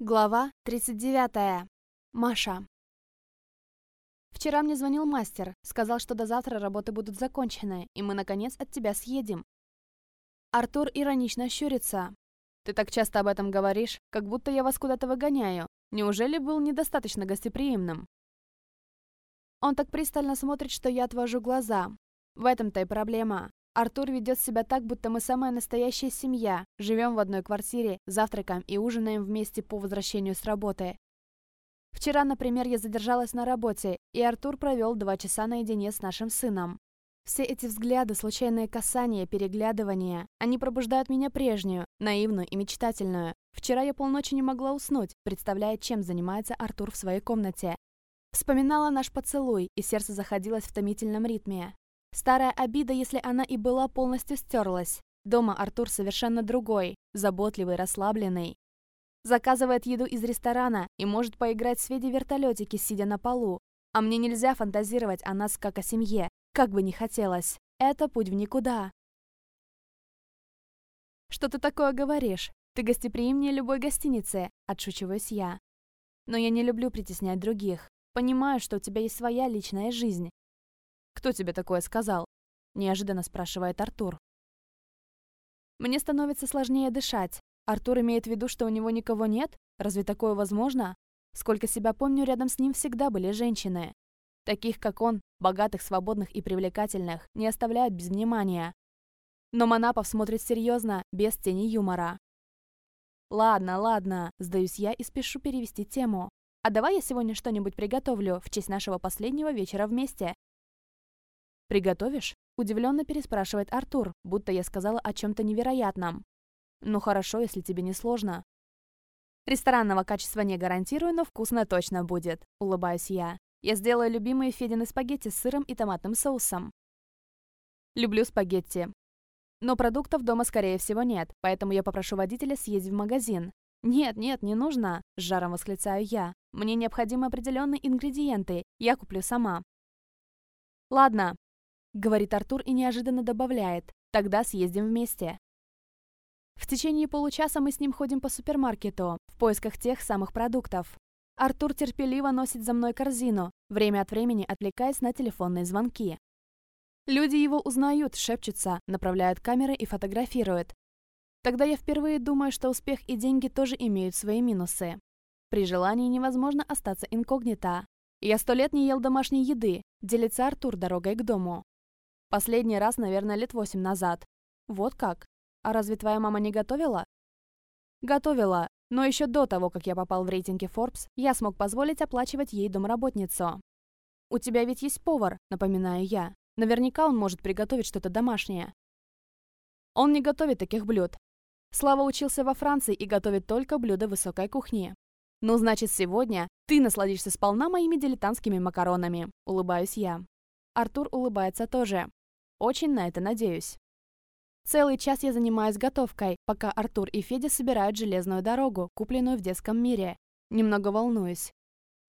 Глава 39. Маша. Вчера мне звонил мастер, сказал, что до завтра работы будут закончены, и мы, наконец, от тебя съедем. Артур иронично щурится. Ты так часто об этом говоришь, как будто я вас куда-то выгоняю. Неужели был недостаточно гостеприимным? Он так пристально смотрит, что я отвожу глаза. В этом-то и проблема. Артур ведет себя так, будто мы самая настоящая семья, живем в одной квартире, завтракаем и ужинаем вместе по возвращению с работы. Вчера, например, я задержалась на работе, и Артур провел два часа наедине с нашим сыном. Все эти взгляды, случайные касания, переглядывания, они пробуждают меня прежнюю, наивную и мечтательную. Вчера я полночи не могла уснуть, представляя, чем занимается Артур в своей комнате. Вспоминала наш поцелуй, и сердце заходилось в томительном ритме. Старая обида, если она и была, полностью стерлась. Дома Артур совершенно другой, заботливый, расслабленный. Заказывает еду из ресторана и может поиграть с Федей в вертолетике, сидя на полу. А мне нельзя фантазировать о нас как о семье, как бы ни хотелось. Это путь в никуда. «Что ты такое говоришь? Ты гостеприимнее любой гостиницы», — отшучиваюсь я. «Но я не люблю притеснять других. Понимаю, что у тебя есть своя личная жизнь, «Кто тебе такое сказал?» – неожиданно спрашивает Артур. Мне становится сложнее дышать. Артур имеет в виду, что у него никого нет? Разве такое возможно? Сколько себя помню, рядом с ним всегда были женщины. Таких, как он, богатых, свободных и привлекательных, не оставляют без внимания. Но Манапов смотрит серьезно, без тени юмора. «Ладно, ладно», – сдаюсь я и спешу перевести тему. «А давай я сегодня что-нибудь приготовлю в честь нашего последнего вечера вместе. «Приготовишь?» – удивленно переспрашивает Артур, будто я сказала о чем-то невероятном. «Ну хорошо, если тебе не сложно». «Ресторанного качества не гарантирую, но вкусно точно будет», – улыбаюсь я. «Я сделаю любимые Федины спагетти с сыром и томатным соусом». «Люблю спагетти», но продуктов дома, скорее всего, нет, поэтому я попрошу водителя съездить в магазин. «Нет, нет, не нужно!» – с жаром восклицаю я. «Мне необходимы определенные ингредиенты, я куплю сама». «Ладно, говорит Артур и неожиданно добавляет. Тогда съездим вместе. В течение получаса мы с ним ходим по супермаркету, в поисках тех самых продуктов. Артур терпеливо носит за мной корзину, время от времени отвлекаясь на телефонные звонки. Люди его узнают, шепчутся, направляют камеры и фотографируют. Тогда я впервые думаю, что успех и деньги тоже имеют свои минусы. При желании невозможно остаться инкогнито. Я сто лет не ел домашней еды, делится Артур дорогой к дому. Последний раз, наверное, лет восемь назад. Вот как? А разве твоя мама не готовила? Готовила, но еще до того, как я попал в рейтинге Forbes, я смог позволить оплачивать ей домработницу. «У тебя ведь есть повар», — напоминаю я. Наверняка он может приготовить что-то домашнее. Он не готовит таких блюд. Слава учился во Франции и готовит только блюда высокой кухни. «Ну, значит, сегодня ты насладишься сполна моими дилетантскими макаронами», — улыбаюсь я. Артур улыбается тоже. Очень на это надеюсь. Целый час я занимаюсь готовкой, пока Артур и Федя собирают железную дорогу, купленную в детском мире. Немного волнуюсь.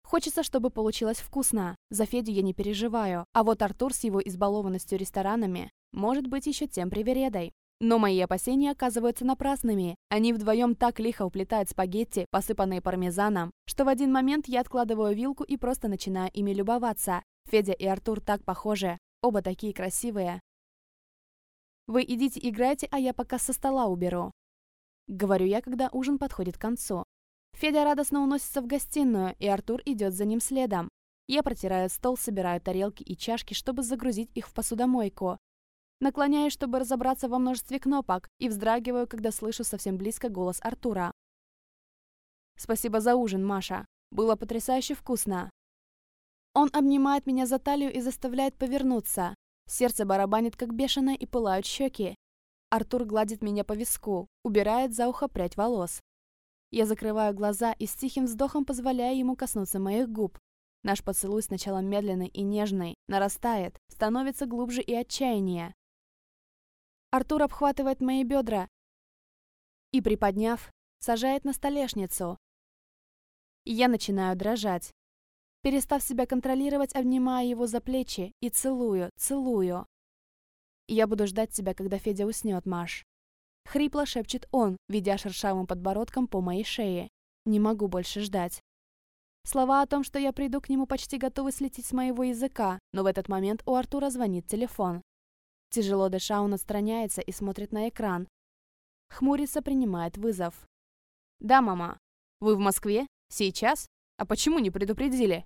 Хочется, чтобы получилось вкусно. За Федю я не переживаю. А вот Артур с его избалованностью ресторанами может быть еще тем привередой. Но мои опасения оказываются напрасными. Они вдвоем так лихо уплетают спагетти, посыпанные пармезаном, что в один момент я откладываю вилку и просто начинаю ими любоваться. Федя и Артур так похожи. Оба такие красивые. Вы идите играйте, а я пока со стола уберу. Говорю я, когда ужин подходит к концу. Федя радостно уносится в гостиную, и Артур идет за ним следом. Я протираю стол, собираю тарелки и чашки, чтобы загрузить их в посудомойку. Наклоняюсь, чтобы разобраться во множестве кнопок, и вздрагиваю, когда слышу совсем близко голос Артура. «Спасибо за ужин, Маша. Было потрясающе вкусно. Он обнимает меня за талию и заставляет повернуться. Сердце барабанит как бешеное и пылают щеки. Артур гладит меня по виску, убирает за ухо прядь волос. Я закрываю глаза и с тихим вздохом позволяю ему коснуться моих губ. Наш поцелуй сначала медленный и нежный, нарастает, становится глубже и отчаяннее. Артур обхватывает мои бедра и, приподняв, сажает на столешницу. Я начинаю дрожать. Перестав себя контролировать, обнимаю его за плечи и целую, целую. «Я буду ждать тебя, когда Федя уснет, Маш». Хрипло шепчет он, ведя шершавым подбородком по моей шее. Не могу больше ждать. Слова о том, что я приду к нему, почти готовы слететь с моего языка, но в этот момент у Артура звонит телефон. Тяжело дыша, он отстраняется и смотрит на экран. Хмурится, принимает вызов. «Да, мама. Вы в Москве? Сейчас? А почему не предупредили?»